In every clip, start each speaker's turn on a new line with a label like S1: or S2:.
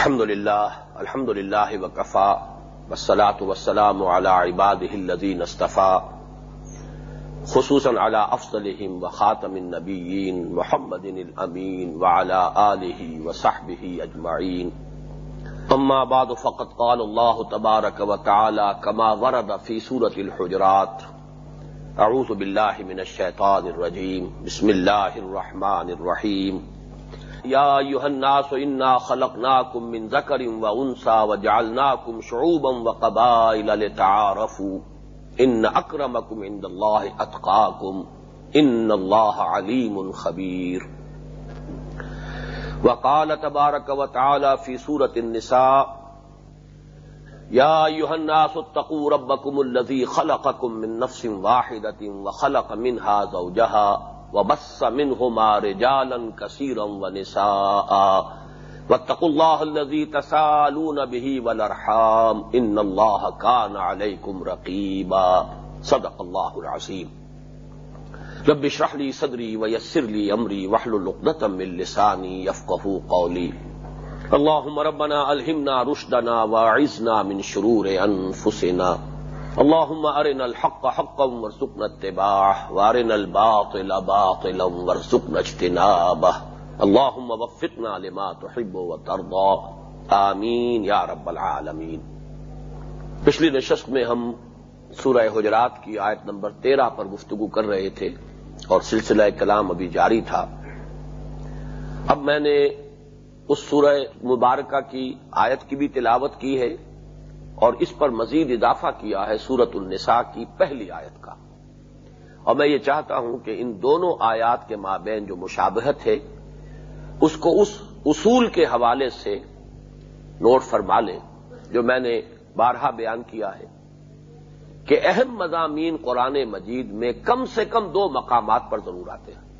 S1: الحمد لله الحمد لله وكفى، والصلاة والسلام على عباده الذين اصطفى، خصوصا على أفضلهم وخاتم النبيين محمد الأمين وعلى آله وصحبه أجمعين. أما بعد، فقد قال الله تبارك وتعالى كما ورد في سورة الحجرات أعوذ بالله من الشيطان الرجيم، بسم الله الرحمن الرحيم. يا أيها الناس إنا خلقناكم من ذکر ذكر وأنثى وجعلناكم شعوبا وقبائل لتعارفوا إن أكرمكم عند الله أتقاكم إن الله عليم خبير. وقال تبارك وتعالى في سورة النساء، يا أيها الناس اتقوا ربكم الذي خلقكم من نفس واحدة وخلق منها زوجها وبس منهما رجالا كثيرا ونساء واتقوا الله الذي تسالون به والارحام ان الله كان عليكم رقيبا صدق الله العظيم. رب اشرح لي صدري ويسر لي امري واحلل عقدة من لساني يفقهوا قولي. اللهم ربنا الهمنا رشدنا واعذنا من شرور انفسنا اللهم ارنا الحق حقا وارزقنا اتباعه، وارنا الباطل باطلا وارزقنا اجتنابه. اللهم وفقنا لما تحب وترضى. آمین یا رب العالمین. پچھلی نشست میں ہم سورہ حجرات کی آیت نمبر تیرہ پر گفتگو کر رہے تھے اور سلسلہ کلام ابھی جاری تھا۔ اب میں نے اس سورہ مبارکہ کی آیت کی بھی تلاوت کی ہے۔ اور اس پر مزید اضافہ کیا ہے سورت النساء کی پہلی آیت کا۔ اور میں یہ چاہتا ہوں کہ ان دونوں آیات کے مابین جو مشابہت ہے، اس کو اس اصول کے حوالے سے نوٹ فرما لیں جو میں نے بارہا بیان کیا ہے کہ اہم مضامین قرآن مجید میں کم سے کم دو مقامات پر ضرور آتے ہیں۔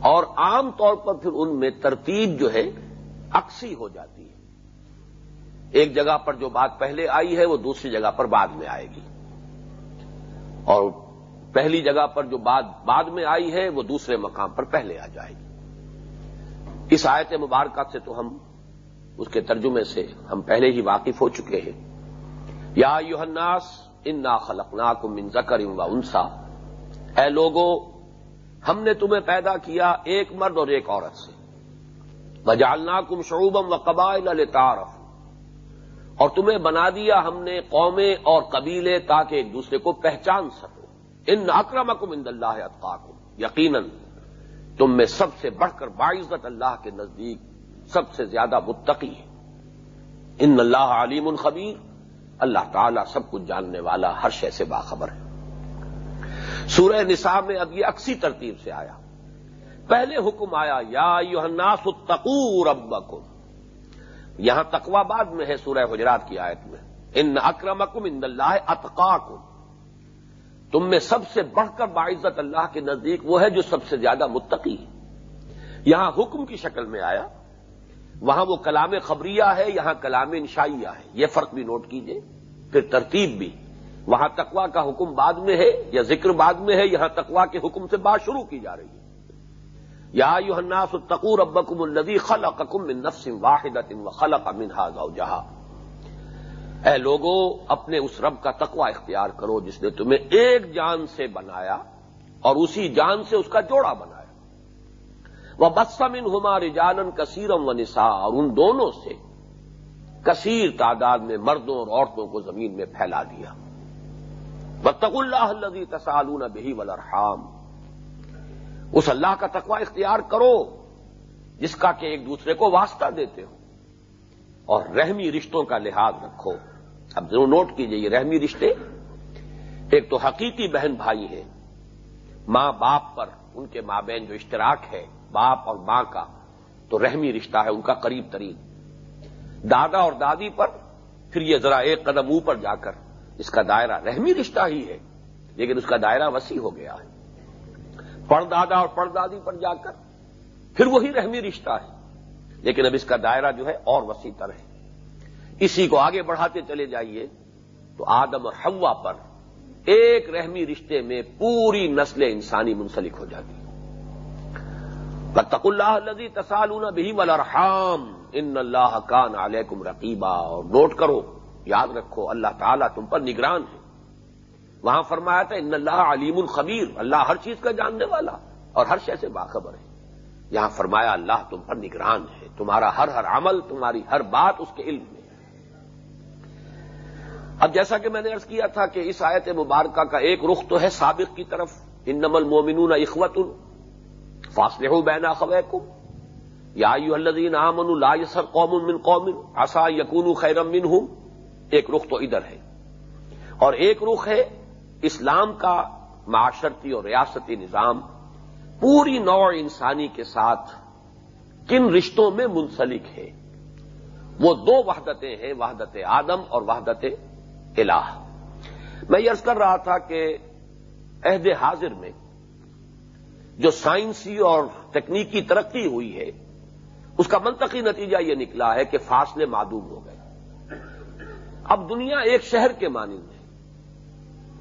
S1: اور عام طور پر پھر ان میں ترتیب جو ہے اکسی ہو جاتی ہے۔ ایک جگہ پر جو بات پہلے آئی ہے وہ دوسری جگہ پر بعد میں آئے گی۔ اور پہلی جگہ پر جو بات بعد میں آئی ہے وہ دوسرے مقام پر پہلے آ جائے گی۔ اس آیت مبارکہ سے تو ہم اس کے ترجمے سے ہم پہلے ہی واقف ہو چکے ہیں۔ یا یوحناس ان نا خلقنا من زکر ام و انسا اے لوگوں ہم نے تمہیں پیدا کیا ایک مرد اور ایک عورت سے۔ بجالنا کم شعوبم و قبائل تعارف اور تمہیں بنا دیا ہم نے قومیں اور قبیلے تاکہ ایک دوسرے کو پہچان سکو۔ ان اکرمکم اند اللہ اطقاکم یقیناً تم میں سب سے بڑھ کر باعزت اللہ کے نزدیک سب سے زیادہ متقی ہے ان اللہ علیم الخبیر اللہ تعالیٰ سب کچھ جاننے والا ہر شے سے باخبر ہے۔ سورہ نساء میں اب یہ اکسی ترتیب سے آیا۔ پہلے حکم آیا، یا یوحناس اتقو ربکم۔ یہاں تقوا بعد میں ہے سورہ حجرات کی آیت میں۔ ان اکرمکم ان اللہ اتقاکم۔ تم میں سب سے بڑھ کر باعزت اللہ کے نزدیک وہ ہے جو سب سے زیادہ متقی ہے۔ یہاں حکم کی شکل میں آیا، وہاں وہ کلام خبریہ ہے، یہاں کلام انشائیہ ہے۔ یہ فرق بھی نوٹ کیجیے۔ پھر ترتیب بھی۔ وہاں تقوا کا حکم بعد میں ہے یا ذکر بعد میں ہے، یہاں تقوا کے حکم سے بات شروع کی جا رہی ہے۔ یا یو الناس التقور ابکم الدی خل اکم نفس واحد و خلق منہا زوجہا۔ اے لوگوں اپنے اس رب کا تقوا اختیار کرو جس نے تمہیں ایک جان سے بنایا اور اسی جان سے اس کا جوڑا بنایا۔ وہ بسمن ہما رجالن کثیرم و نسا اور ان دونوں سے کثیر تعداد میں مردوں اور عورتوں کو زمین میں پھیلا دیا۔ بتق اللہ الزی تسالون بہی ولرحام اس اللہ کا تقوا اختیار کرو، جس کا کہ ایک دوسرے کو واسطہ دیتے ہو۔ اور رحمی رشتوں کا لحاظ رکھو۔ اب ضرور نوٹ کیجیے یہ رحمی رشتے۔ ایک تو حقیقی بہن بھائی ہیں۔ ماں باپ پر ان کے ماں بہن جو اشتراک ہے، باپ اور ماں کا، تو رحمی رشتہ ہے ان کا قریب ترین۔ دادا اور دادی پر پھر یہ ذرا ایک قدم اوپر جا کر، اس کا دائرہ رحمی رشتہ ہی ہے، لیکن اس کا دائرہ وسیع ہو گیا ہے۔ پڑ دادا اور پڑ دادی پر جا کر پھر وہی رحمی رشتہ ہے۔ لیکن اب اس کا دائرہ جو ہے اور وسیع تر ہے۔ اسی کو آگے بڑھاتے چلے جائیے تو آدم اور ہوا پر ایک رحمی رشتے میں پوری نسل انسانی منسلک ہو جاتی بتق اللہ الزی تسالون بھی ملرحام ان اللہ کان علیکم رقیبہ اور نوٹ کرو، یاد رکھو، اللہ تعالیٰ تم پر نگران ہے۔ وہاں فرمایا تھا، ان اللہ علیم الخبیر اللہ ہر چیز کا جاننے والا اور ہر شے سے باخبر ہے۔ یہاں فرمایا، اللہ تم پر نگران ہے، تمہارا ہر ہر عمل، تمہاری ہر بات اس کے علم میں اب جیسا کہ میں نے ارض کیا تھا کہ اس آیت مبارکہ کا ایک رخ تو ہے سابق کی طرف ان نمل مومنون اخوت فاصلے ہو بینا خبر یا الدین امن لا یسر قوم من قوم آسا یقون خیرم من ہوں ایک رخ تو ادھر ہے۔ اور ایک رخ ہے اسلام کا معاشرتی اور ریاستی نظام پوری نوع انسانی کے ساتھ کن رشتوں میں منسلک ہے؟ وہ دو وحدتیں ہیں، وحدت آدم اور وحدت الہ۔ میں یہ عرض کر رہا تھا کہ عہد حاضر میں جو سائنسی اور تکنیکی ترقی ہوئی ہے، اس کا منطقی نتیجہ یہ نکلا ہے کہ فاصلے معدوم ہو گئے۔ اب دنیا ایک شہر کے مانند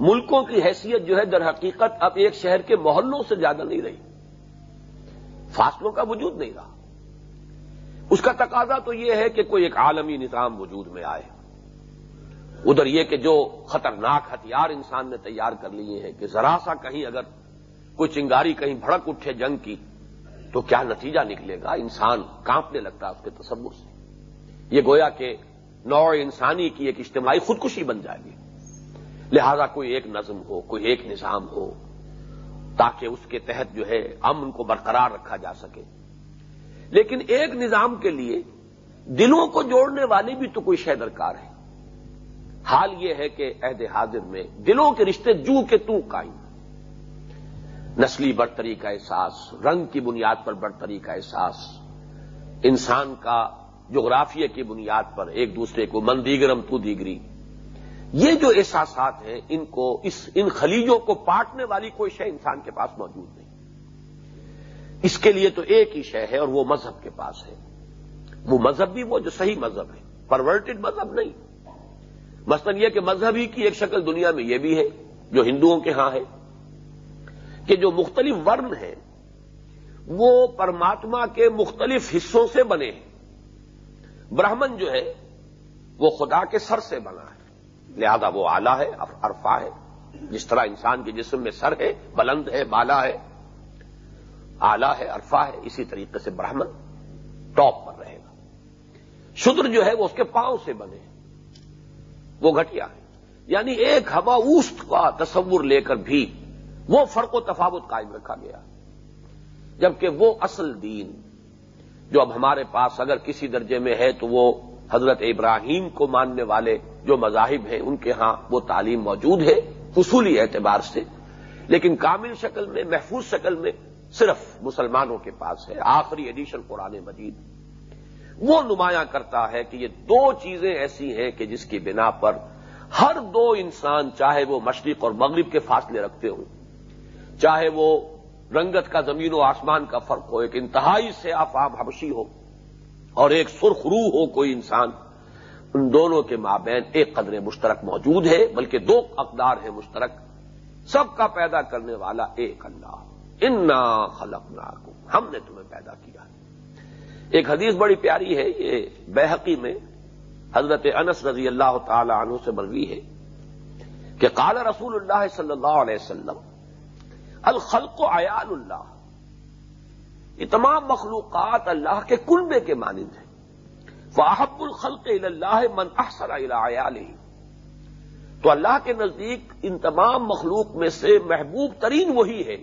S1: ملکوں کی حیثیت جو ہے در حقیقت اب ایک شہر کے محلوں سے زیادہ نہیں رہی۔ فاصلوں کا وجود نہیں رہا۔ اس کا تقاضا تو یہ ہے کہ کوئی ایک عالمی نظام وجود میں آئے۔ ادھر یہ کہ جو خطرناک ہتھیار انسان نے تیار کر لیے ہیں کہ ذرا سا کہیں اگر کوئی چنگاری کہیں بھڑک اٹھے جنگ کی، تو کیا نتیجہ نکلے گا؟ انسان کانپنے لگتا ہے اس کے تصور سے۔ یہ گویا کہ نوع انسانی کی ایک اجتماعی خودکشی بن جائے گی۔ لہذا کوئی ایک نظم ہو، کوئی ایک نظام ہو، تاکہ اس کے تحت جو ہے امن کو برقرار رکھا جا سکے۔ لیکن ایک نظام کے لیے دلوں کو جوڑنے والی بھی تو کوئی شے درکار ہے۔ حال یہ ہے کہ عہد حاضر میں دلوں کے رشتے جو کے تو قائم۔ نسلی برتری کا احساس، رنگ کی بنیاد پر برتری کا احساس، انسان کا جغرافیہ کی بنیاد پر ایک دوسرے کو من دیگرم تو دیگری۔ یہ جو احساسات ہیں، ان کو، اس، ان خلیجوں کو پاٹنے والی کوئی شے انسان کے پاس موجود نہیں۔ اس کے لیے تو ایک ہی شے ہے اور وہ مذہب کے پاس ہے۔ وہ مذہب بھی وہ جو صحیح مذہب ہے پرورٹڈ مذہب نہیں۔ مثلاً یہ کہ مذہب ہی کی ایک شکل دنیا میں یہ بھی ہے، جو ہندوؤں کے ہاں ہے، کہ جو مختلف ورن ہیں، وہ پرماتما کے مختلف حصوں سے بنے ہیں۔ برہمن جو ہے، وہ خدا کے سر سے بنا ہے۔ لہذا وہ آلہ ہے عرفا ہے۔ جس طرح انسان کے جسم میں سر ہے، بلند ہے، بالا ہے آلہ ہے عرفا ہے، اسی طریقے سے برہمن ٹاپ پر رہے گا۔ شدر جو ہے وہ اس کے پاؤں سے بنے وہ گھٹیا ہے۔ یعنی ایک ہوا اوست کا تصور لے کر بھی وہ فرق و تفاوت قائم رکھا گیا۔ جبکہ وہ اصل دین جو اب ہمارے پاس اگر کسی درجے میں ہے تو وہ حضرت ابراہیم کو ماننے والے جو مذاہب ہیں، ان کے ہاں وہ تعلیم موجود ہے، اصولی اعتبار سے۔ لیکن کامل شکل میں، محفوظ شکل میں صرف مسلمانوں کے پاس ہے۔ آخری ایڈیشن قرآن مجید۔ وہ نمایاں کرتا ہے کہ یہ دو چیزیں ایسی ہیں کہ جس کی بنا پر ہر دو انسان چاہے وہ مشرق اور مغرب کے فاصلے رکھتے ہوں، چاہے وہ رنگت کا زمین و آسمان کا فرق ہو، ایک انتہائی سے آفام حبشی ہو، اور ایک سرخ روح ہو کوئی انسان۔ ان دونوں کے مابین ایک قدر مشترک موجود ہے، بلکہ دو اقدار ہیں مشترک۔ سب کا پیدا کرنے والا ایک اللہ۔ انا خلق ہم نے تمہیں پیدا کیا ایک حدیث بڑی پیاری ہے، یہ بحقی میں حضرت انس رضی اللہ تعالی عنہ سے بروی ہے کہ قال رسول اللہ صلی اللہ علیہ وسلم، الخلق و عیال اللہ۔ یہ تمام مخلوقات اللہ کے کنبے کے مانند ہیں۔ واحب الخلق اللہ من احسن الى تو اللہ کے نزدیک ان تمام مخلوق میں سے محبوب ترین وہی ہے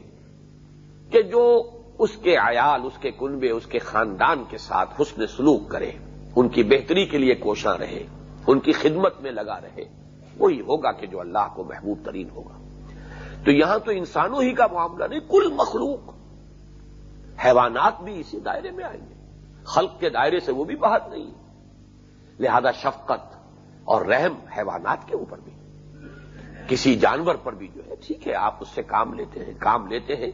S1: کہ جو اس کے عیال، اس کے کنبے، اس کے خاندان کے ساتھ حسن سلوک کرے، ان کی بہتری کے لیے کوشاں رہے، ان کی خدمت میں لگا رہے، وہی ہوگا کہ جو اللہ کو محبوب ترین ہوگا۔ تو یہاں تو انسانوں ہی کا معاملہ نہیں، کل مخلوق، حیوانات بھی اسی دائرے میں آئیں گے۔ خلق کے دائرے سے وہ بھی باہر نہیں لہذا شفقت اور رحم حیوانات کے اوپر بھی۔ کسی جانور پر بھی جو ہے، ٹھیک ہے، آپ اس سے کام لیتے ہیں، کام لیتے ہیں،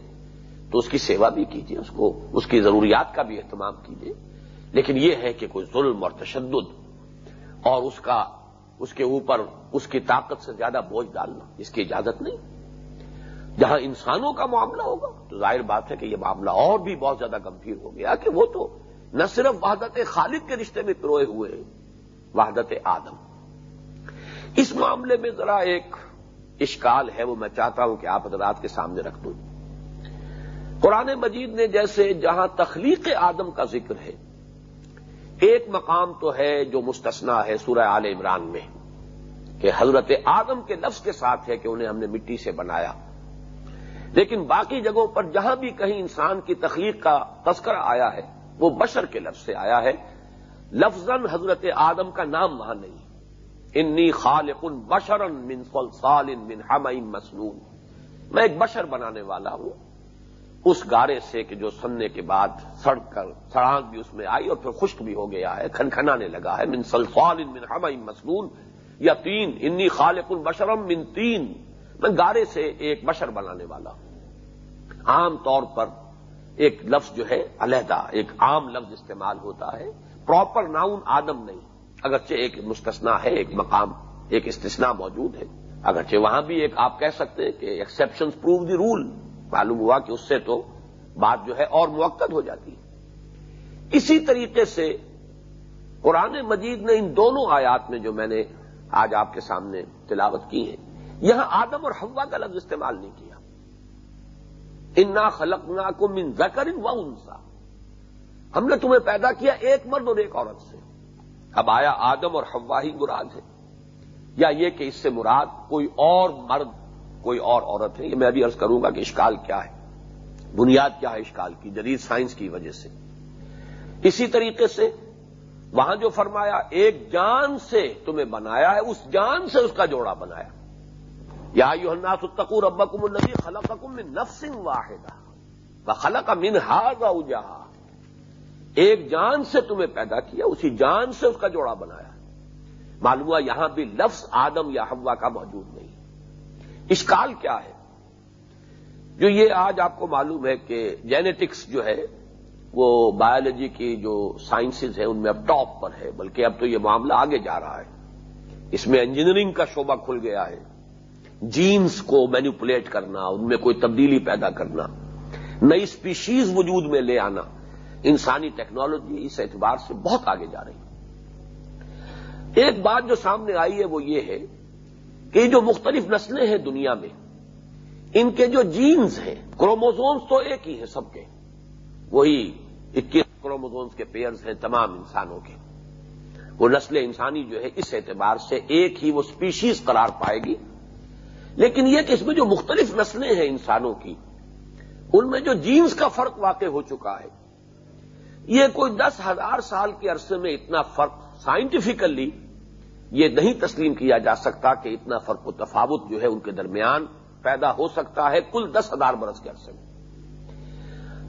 S1: تو اس کی سیوا بھی کیجیے اس کو، اس کی ضروریات کا بھی اہتمام کیجیے لیکن یہ ہے کہ کوئی ظلم اور تشدد اور اس کا، اس کے اوپر، اس کی طاقت سے زیادہ بوجھ ڈالنا، اس کی اجازت نہیں۔ جہاں انسانوں کا معاملہ ہوگا، تو ظاہر بات ہے کہ یہ معاملہ اور بھی بہت زیادہ گمبھیر ہو گیا کہ وہ تو نہ صرف وحدت خالد کے رشتے میں پروئے ہوئے ہیں وحدت آدم۔ اس معاملے میں ذرا ایک اشکال ہے، وہ میں چاہتا ہوں کہ آپ حضرات کے سامنے رکھ دوں۔ قرآن مجید نے جیسے جہاں تخلیق آدم کا ذکر ہے، ایک مقام تو ہے جو مستثنا ہے سورہ آل عمران میں، کہ حضرت آدم کے لفظ کے ساتھ ہے کہ انہیں ہم نے مٹی سے بنایا۔ لیکن باقی جگہوں پر جہاں بھی کہیں انسان کی تخلیق کا تذکرہ آیا ہے وہ بشر کے لفظ سے آیا ہے۔ لفظ حضرت آدم کا نام وہاں نہیں۔ انی خالق بشرن من صلصال من حمئ مسنون۔ میں ایک بشر بنانے والا ہوں۔ اس گارے سے کہ جو سننے کے بعد سڑ کر سڑانگ بھی اس میں آئی اور پھر خشک بھی ہو گیا ہے، کھنکھنانے لگا ہے۔ من سلفال من حمئ مسنون۔ یا تین۔ انی خالق البشرم من تین۔ میں گارے سے ایک بشر بنانے والا ہوں۔ عام طور پر ایک لفظ جو ہے علیحدہ، ایک عام لفظ استعمال ہوتا ہے۔ پراپر ناؤن آدم نہیں۔ اگرچہ ایک مستثنا ہے، ایک مقام، ایک استثنا موجود ہے۔ اگرچہ وہاں بھی ایک آپ کہہ سکتے ہیں کہ ایکسپشن پروو دی رول معلوم ہوا کہ اس سے تو بات جو ہے اور موقع ہو جاتی ہے۔ اسی طریقے سے قرآن مجید نے ان دونوں آیات میں جو میں نے آج آپ کے سامنے تلاوت کی ہے یہاں آدم اور ہوا کا لفظ استعمال نہیں کیا۔ انا خلقنا کو من زکر و انسا ہم نے تمہیں پیدا کیا ایک مرد اور ایک عورت سے۔ اب آیا آدم اور ہوا ہی مراد ہے یا یہ کہ اس سے مراد کوئی اور مرد، کوئی اور عورت ہے۔ یہ میں ابھی عرض کروں گا کہ اشکال کیا ہے۔ بنیاد کیا ہے اشکال کی، جدید سائنس کی وجہ سے۔ اسی طریقے سے وہاں جو فرمایا، ایک جان سے تمہیں بنایا ہے، اس جان سے اس کا جوڑا بنایا۔ یا یو الناس اتقو ربکم النبی خلقکم من نفس واحدہ خلق من ہاضا جہاں ایک جان سے تمہیں پیدا کیا، اسی جان سے اس کا جوڑا بنایا۔ معلوم ہوا یہاں بھی لفظ آدم یا ہوا کا موجود نہیں۔ اشکال کیا ہے؟ جو یہ آج آپ کو معلوم ہے کہ جینیٹکس جو ہے، وہ بایولوجی کی جو سائنسز ہیں، ان میں اب ٹاپ پر ہے، بلکہ اب تو یہ معاملہ آگے جا رہا ہے۔ اس میں انجینئرنگ کا شعبہ کھل گیا ہے۔ جینز کو مینوپولیٹ کرنا، ان میں کوئی تبدیلی پیدا کرنا، نئی اسپیشیز وجود میں لے آنا، انسانی ٹیکنالوجی اس اعتبار سے بہت آگے جا رہی ہے۔ ایک بات جو سامنے آئی ہے وہ یہ ہے کہ جو مختلف نسلیں ہیں دنیا میں، ان کے جو جینز ہیں، کروموزومز تو ایک ہی ہیں سب کے۔ وہی اکیس کروموزومس کے پیئرز ہیں تمام انسانوں کے۔ وہ نسل انسانی جو ہے اس اعتبار سے ایک ہی وہ سپیشیز قرار پائے گی۔ لیکن یہ کہ اس میں جو مختلف نسلیں ہیں انسانوں کی، ان میں جو جینز کا فرق واقع ہو چکا ہے، یہ کوئی دس ہزار سال کے عرصے میں اتنا فرق سائنٹیفکلی یہ نہیں تسلیم کیا جا سکتا کہ اتنا فرق و تفاوت جو ہے ان کے درمیان پیدا ہو سکتا ہے کل دس ہزار برس کے عرصے میں۔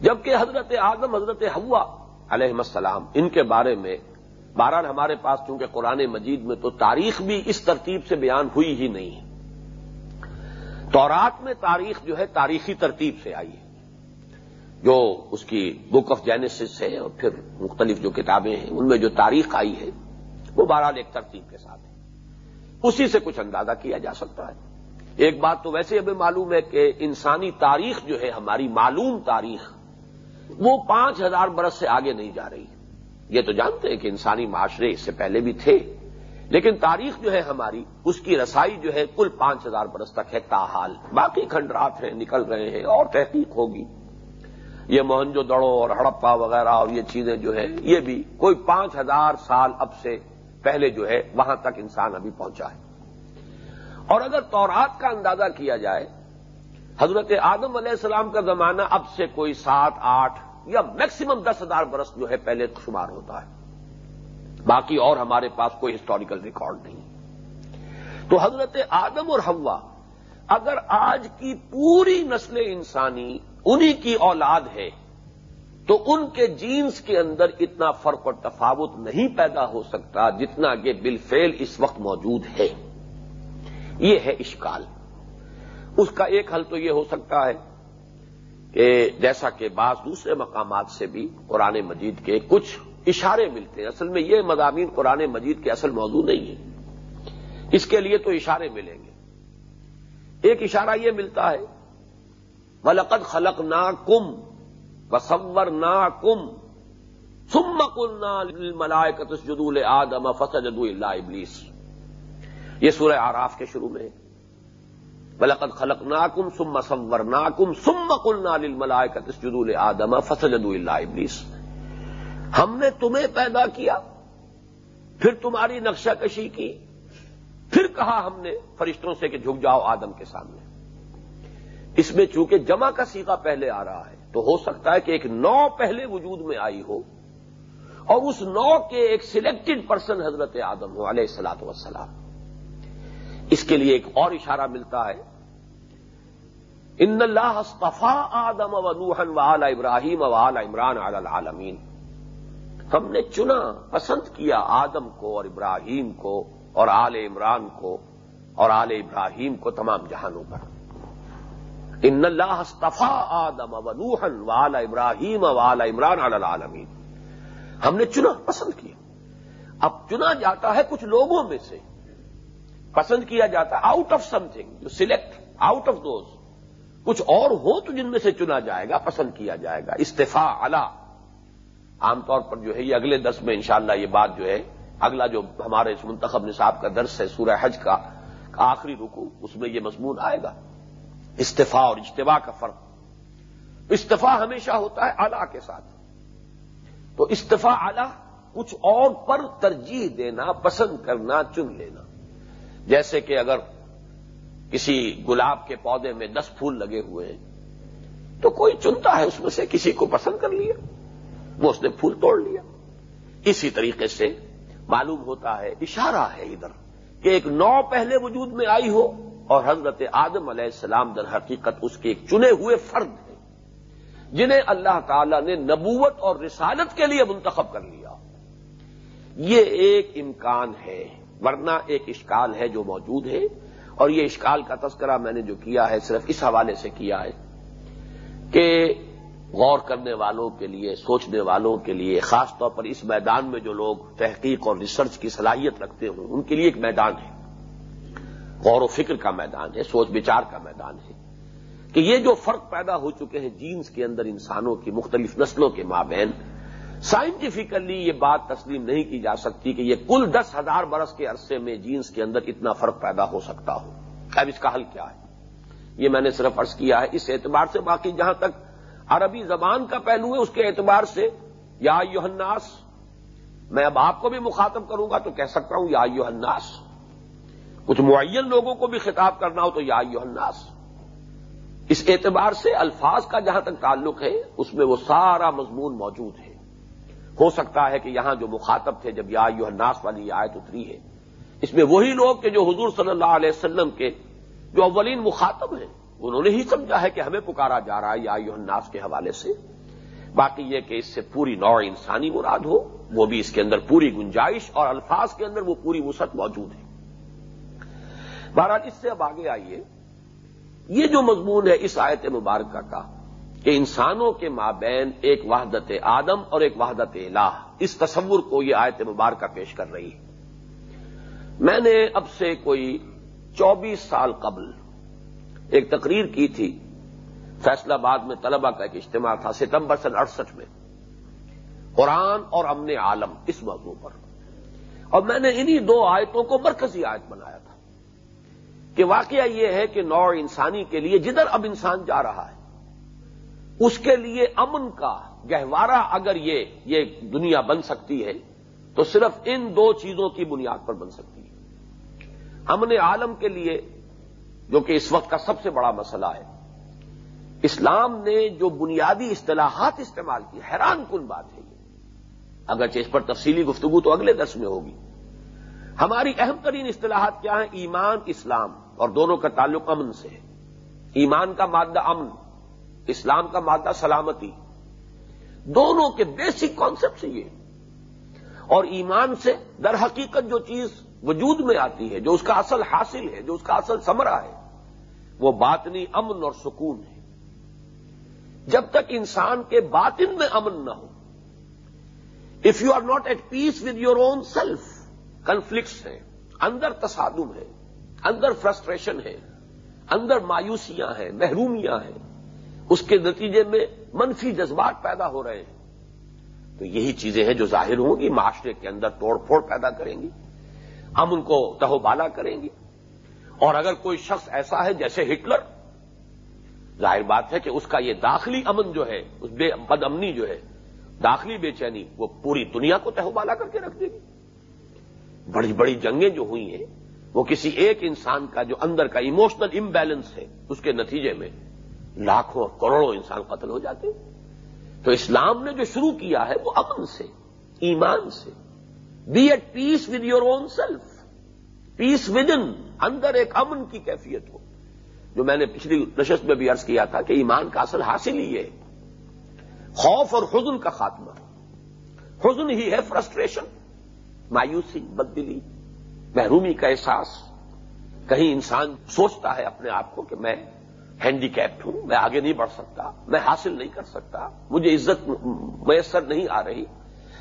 S1: جبکہ حضرت اعظم حضرت ہوا علیہ السلام، ان کے بارے میں، بہرحال ہمارے پاس چونکہ قرآن مجید میں تو تاریخ بھی اس ترتیب سے بیان ہوئی ہی نہیں۔ ہے تورات میں تاریخ جو ہے تاریخی ترتیب سے آئی ہے۔ جو اس کی بک آف جینیسس ہے اور پھر مختلف جو کتابیں ہیں، ان میں جو تاریخ آئی ہے، وہ بہرحال ایک ترتیب کے ساتھ ہے۔ اسی سے کچھ اندازہ کیا جا سکتا ہے۔ ایک بات تو ویسے ہمیں معلوم ہے کہ انسانی تاریخ جو ہے، ہماری معلوم تاریخ، وہ پانچ ہزار برس سے آگے نہیں جا رہی۔ یہ تو جانتے ہیں کہ انسانی معاشرے اس سے پہلے بھی تھے۔ لیکن تاریخ جو ہے ہماری، اس کی رسائی جو ہے کل پانچ ہزار برس تک ہے تاحال۔ باقی کھنڈرات ہیں، نکل رہے ہیں اور تحقیق ہوگی۔ یہ موہنجو دڑو اور ہڑپا وغیرہ اور یہ چیزیں جو ہے یہ بھی کوئی پانچ ہزار سال اب سے پہلے جو ہے وہاں تک انسان ابھی پہنچا ہے۔ اور اگر تورات کا اندازہ کیا جائے، حضرت آدم علیہ السلام کا زمانہ اب سے کوئی سات، آٹھ یا میکسیمم دس ہزار برس جو ہے پہلے شمار ہوتا ہے۔ باقی اور ہمارے پاس کوئی ہسٹوریکل ریکارڈ نہیں. تو حضرت آدم اور ہوا اگر آج کی پوری نسل انسانی انہی کی اولاد ہے، تو ان کے جینس کے اندر اتنا فرق اور تفاوت نہیں پیدا ہو سکتا جتنا کہ بالفعل اس وقت موجود ہے۔ یہ ہے اشکال۔ اس کا ایک حل تو یہ ہو سکتا ہے کہ جیسا کہ بعض دوسرے مقامات سے بھی قرآن مجید کے کچھ اشارے ملتے ہیں۔ اصل میں یہ مضامین قرآن مجید کے اصل موضوع نہیں ہے۔ اس کے لیے تو اشارے ملیں گے۔ ایک اشارہ یہ ملتا ہے، ولقد خلق نا کم بصور نا کم سم کلنا جدول آدم فسجدو اللہ ابلیس یہ سورہ آراف کے شروع میں بلقد خلق ناکم سم سور ناکم سم کلنا ملائکت جدول آدم فسجدو اللہ ابلیس ہم نے تمہیں پیدا کیا، پھر تمہاری نقشہ کشی کی، پھر کہا ہم نے فرشتوں سے کہ جھک جاؤ آدم کے سامنے۔ اس میں چونکہ جمع کا سیکھا پہلے آ رہا ہے، تو ہو سکتا ہے کہ ایک نو پہلے وجود میں آئی ہو، اور اس نو کے ایک سلیکٹڈ پرسن حضرت آدم ہو، علیہ السلاط وسلام اس کے لیے ایک اور اشارہ ملتا ہے، ان اللہ استفا آدم و نوحن و ابراہیم و عمران علی العالمین ہم نے چنا، پسند کیا آدم کو اور ابراہیم کو اور آل عمران کو اور آل ابراہیم کو تمام جہانوں پر۔ ان اللہ استفا آدم و نوحن ابراہیم و اعلی عمران علی العالمین۔ ہم نے چنا، پسند کیا۔ اب چنا جاتا ہے کچھ لوگوں میں سے۔ پسند کیا جاتا ہے out of something you select out of those کچھ اور ہو تو جن میں سے چنا جائے گا، پسند کیا جائے گا۔ استفا اللہ عام طور پر جو ہے یہ اگلے دس میں انشاءاللہ یہ بات جو ہے، اگلا جو ہمارے اس منتخب نصاب کا درس ہے، سورہ حج کا آخری رکو اس میں یہ مضمون آئے گا۔ استفا اور اجتباع کا فرق۔ استفا ہمیشہ ہوتا ہے آلہ کے ساتھ۔ تو استفا آلہ کچھ اور پر ترجیح دینا، پسند کرنا، چن لینا۔ جیسے کہ اگر کسی گلاب کے پودے میں دس پھول لگے ہوئے ہیں، تو کوئی چنتا ہے اس میں سے کسی کو پسند کر لیا۔ وہ اس نے پھول توڑ لیا۔ اسی طریقے سے معلوم ہوتا ہے، اشارہ ہے ادھر، کہ ایک نو پہلے وجود میں آئی ہو اور حضرت آدم علیہ السلام در حقیقت اس کے ایک چنے ہوئے فرد ہیں، جنہیں اللہ تعالی نے نبوت اور رسالت کے لیے منتخب کر لیا۔ یہ ایک امکان ہے، ورنہ ایک اشکال ہے جو موجود ہے۔ اور یہ اشکال کا تذکرہ میں نے جو کیا ہے، صرف اس حوالے سے کیا ہے کہ غور کرنے والوں کے لیے، سوچنے والوں کے لیے، خاص طور پر اس میدان میں جو لوگ تحقیق اور ریسرچ کی صلاحیت رکھتے ہوں ان کے لیے ایک میدان ہے۔ غور و فکر کا میدان ہے، سوچ بچار کا میدان ہے۔ کہ یہ جو فرق پیدا ہو چکے ہیں جینس کے اندر انسانوں کی مختلف نسلوں کے مابین سائنٹیفکلی یہ بات تسلیم نہیں کی جا سکتی کہ یہ کل دس ہزار برس کے عرصے میں جینس کے اندر اتنا فرق پیدا ہو سکتا ہو۔ اب اس کا حل کیا ہے؟ یہ میں نے صرف عرض کیا ہے، اس اعتبار سے باقی جہاں تک عربی زبان کا پہلو ہے اس کے اعتبار سے، یا یوحناس میں اب آپ کو بھی مخاطب کروں گا تو کہہ سکتا ہوں یا یوحناس کچھ معین لوگوں کو بھی خطاب کرنا ہو تو یا یوحناس اس اعتبار سے الفاظ کا جہاں تک تعلق ہے، اس میں وہ سارا مضمون موجود ہے۔ ہو سکتا ہے کہ یہاں جو مخاطب تھے، جب یا یوحناس والی آیت اتری ہے، اس میں وہی لوگ کہ جو حضور صلی اللہ علیہ وسلم کے جو اولین مخاطب ہیں۔ انہوں نے ہی سمجھا ہے کہ ہمیں پکارا جا رہا ہے یا الناس کے حوالے سے۔ باقی یہ کہ اس سے پوری نوع انسانی مراد ہو، وہ بھی اس کے اندر پوری گنجائش اور الفاظ کے اندر وہ پوری وسعت موجود ہے۔ بہرحال اس سے اب آگے آئیے۔ یہ جو مضمون ہے اس آیت مبارکہ کا کہ انسانوں کے مابین ایک وحدت آدم اور ایک وحدت الہ، اس تصور کو یہ آیت مبارکہ پیش کر رہی ہے۔ میں نے اب سے کوئی چوبیس سال قبل ایک تقریر کی تھی، فیصلہ آباد میں طلبہ کا ایک اجتماع تھا، ستمبر سن اڑسٹھ میں۔ قرآن اور امن عالم، اس موضوع پر۔ اور میں نے انہی دو آیتوں کو مرکزی آیت بنایا تھا۔ کہ واقعہ یہ ہے کہ نوع انسانی کے لیے جدھر اب انسان جا رہا ہے، اس کے لیے امن کا گہوارہ اگر یہ یہ دنیا بن سکتی ہے، تو صرف ان دو چیزوں کی بنیاد پر بن سکتی ہے۔ امن عالم کے لیے جو کہ اس وقت کا سب سے بڑا مسئلہ ہے۔ اسلام نے جو بنیادی اصطلاحات استعمال کی، حیران کن بات ہے یہ۔ اگرچہ اس پر تفصیلی گفتگو تو اگلے درس میں ہوگی۔ ہماری اہم ترین اصطلاحات کیا ہیں؟ ایمان، اسلام، اور دونوں کا تعلق امن سے۔ ہے ایمان کا مادہ امن، اسلام کا مادہ سلامتی۔ دونوں کے بیسک کانسیپٹ یہ۔ اور ایمان سے در حقیقت جو چیز وجود میں آتی ہے، جو اس کا اصل حاصل ہے، جو اس کا اصل سمرا ہے، وہ باطنی امن اور سکون ہے۔ جب تک انسان کے باطن میں امن نہ ہو if you are not at peace with your own self conflicts ہیں، اندر تصادم ہے اندر فرسٹریشن ہے اندر مایوسیاں ہیں، محرومیاں ہیں، اس کے نتیجے میں منفی جذبات پیدا ہو رہے ہیں۔ تو یہی چیزیں ہیں جو ظاہر ہوں گی، معاشرے کے اندر توڑ پھوڑ پیدا کریں گی۔ ہم ان کو تہو بالا کریں گے۔ اور اگر کوئی شخص ایسا ہے جیسے ہٹلر، ظاہر بات ہے کہ اس کا یہ داخلی امن جو ہے، اس بے بد امنی جو ہے، داخلی بے چینی، وہ پوری دنیا کو تہو بالا کر کے رکھ دے گی۔ بڑی بڑی جنگیں جو ہوئی ہیں، وہ کسی ایک انسان کا جو اندر کا ایموشنل امبیلنس ہے، اس کے نتیجے میں لاکھوں اور کروڑوں انسان قتل ہو جاتے ہیں۔ تو اسلام نے جو شروع کیا ہے وہ امن سے، ایمان سے۔ Be at peace with your own self peace within اندر ایک امن کی کیفیت ہو۔ جو میں نے پچھلی نشست میں بھی عرض کیا تھا کہ ایمان کا اصل حاصل ہی ہے۔ خوف اور حزن کا خاتمہ۔ حزن ہی ہے فرسٹریشن، مایوسی بددلی محرومی کا احساس۔ کہیں انسان سوچتا ہے اپنے آپ کو کہ میں ہینڈی کیپڈ ہوں، میں آگے نہیں بڑھ سکتا، میں حاصل نہیں کر سکتا، مجھے عزت میسر نہیں آ رہی۔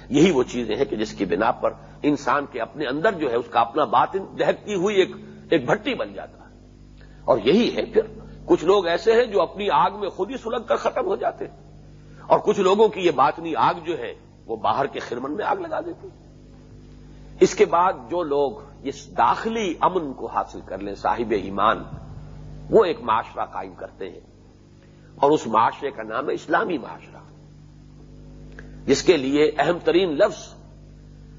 S1: یہی وہ چیزیں ہیں کہ جس کی بنا پر انسان کے اپنے اندر جو ہے اس کا اپنا بات دہکتی ہوئی ایک ایک بھٹی بن جاتا ہے۔ اور یہی ہے پھر، کچھ لوگ ایسے ہیں جو اپنی آگ میں خود ہی سلگ کر ختم ہو جاتے ہیں۔ اور کچھ لوگوں کی یہ باطنی آگ جو ہے، وہ باہر کے خرمن میں آگ لگا دیتی اس کے بعد جو لوگ اس داخلی امن کو حاصل کر لیں، صاحب ایمان وہ ایک معاشرہ قائم کرتے ہیں اور اس معاشرے کا نام ہے اسلامی معاشرہ جس کے لیے اہم ترین لفظ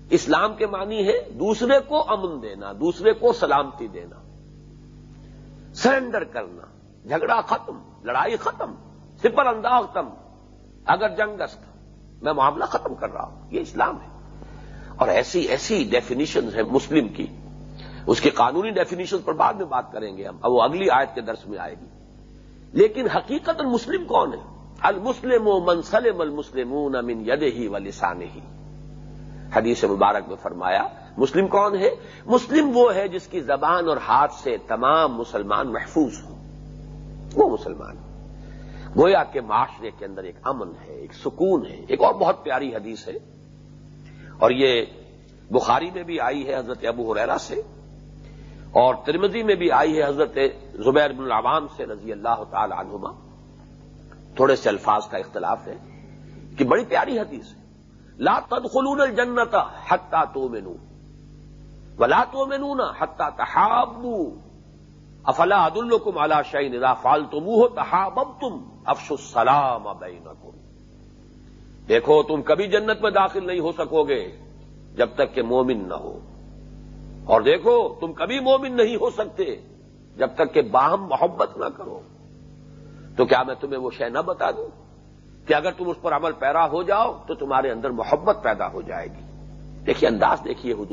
S1: اسلام کے معنی ہے دوسرے کو امن دینا، دوسرے کو سلامتی دینا سرنڈر کرنا، جھگڑا ختم، لڑائی ختم، سپر انداز ختم اگر جنگ دست میں معاملہ ختم کر رہا ہوں، یہ اسلام ہے۔ اور ایسی ایسی ڈیفینیشن ہے مسلم کی۔ اس کی قانونی ڈیفینیشن پر بعد میں بات کریں گے ہم، اب وہ اگلی آیت کے درس میں آئے گی۔ لیکن حقیقت مسلم کون ہے؟ المسلم و منسلم المسلمون من ید ہی و لسان ہی حدیث مبارک میں فرمایا، مسلم کون ہے؟ مسلم وہ ہے جس کی زبان اور ہاتھ سے تمام مسلمان محفوظ ہوں۔ وہ مسلمان۔ گویا کے معاشرے کے اندر ایک امن ہے، ایک سکون ہے، ایک اور بہت پیاری حدیث ہے۔ اور یہ بخاری میں بھی آئی ہے، حضرت ابو حریرا سے۔ اور ترمزی میں بھی آئی ہے حضرت زبیر بن العوام سے رضی اللہ تعالی عنہما۔ تھوڑے سے الفاظ کا اختلاف ہے کہ بڑی پیاری حدیث ہے۔ لا تدخلون الجنت حتى تؤمنوا ولا تؤمنون حتى تحابوا۔ افلا ادلكم على شيء اذا فعلتموه تحاببتم۔ افشوا السلام دیکھو تم کبھی جنت میں داخل نہیں ہو سکو گے جب تک کہ مومن نہ ہو۔ اور دیکھو، تم کبھی مومن نہیں ہو سکتے جب تک کہ باہم محبت نہ کرو۔ تو کیا میں تمہیں وہ شے نہ بتا دوں؟ کہ اگر تم اس پر عمل پیرا ہو جاؤ، تو تمہارے اندر محبت پیدا ہو جائے گی۔ دیکھیے، انداز دیکھیے حدود